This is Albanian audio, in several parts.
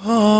Oh.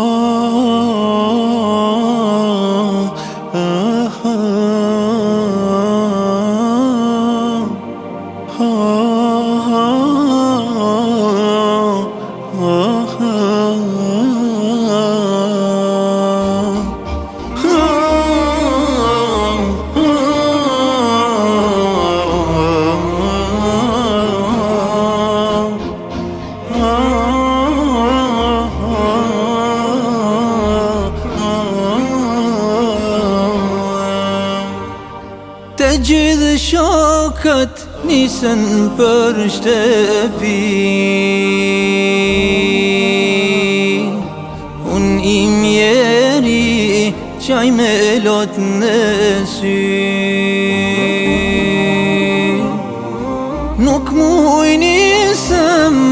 gjithë shokët nisen për shtepi Unë i mjeri qaj me lot në sy Nuk më ujni se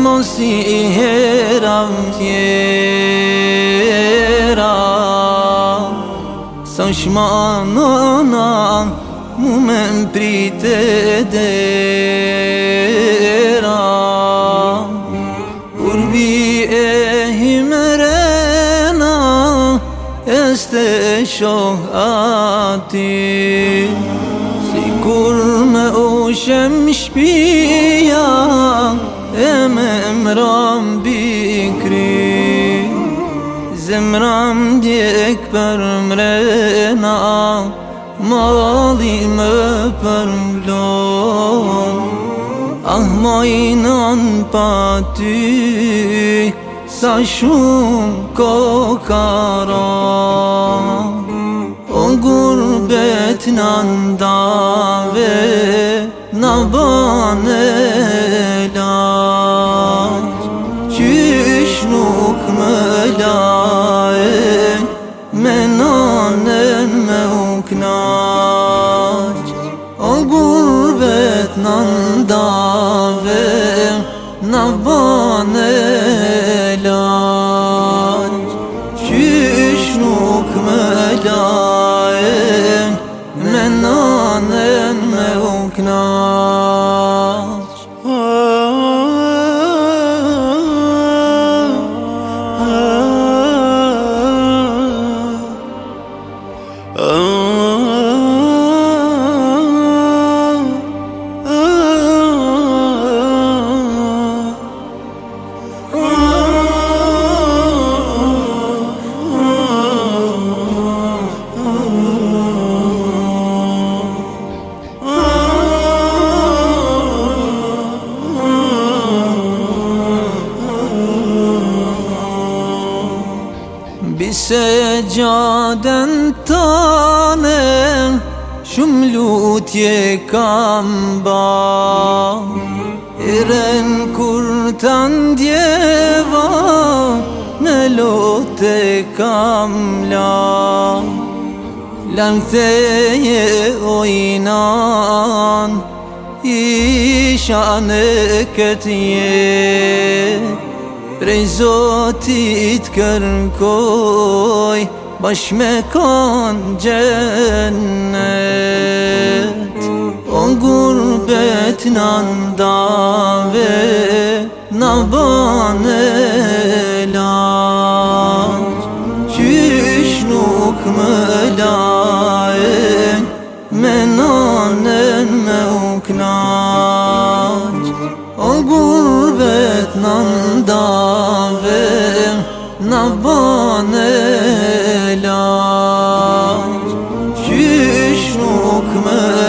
mos i heram tjera Sa shma nëna mu me dera Urbi e Este shoh ati Si kur me u shem shpia E me bikri Zemram diye për mre Mali me përmblon Ah ma i nën pa ty Sa shumë ko karon O gurbet në ndave Në banë e lanë 何 se gjaden tanë Shumë lutje kam ba Iren kur të ndjeva Në lotë kam la Lëngëtheje ojnan Isha në këtë jetë Prej zotit kërkoj, bash me kanë cennet O gurbet në ndave, në banë e laq, që i më laq në ndave Në bane laj Qysh nuk me